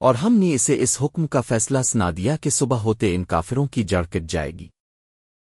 اور ہم نے اسے اس حکم کا فیصلہ سنا دیا کہ صبح ہوتے ان کافروں کی جڑ کٹ جائے گی۔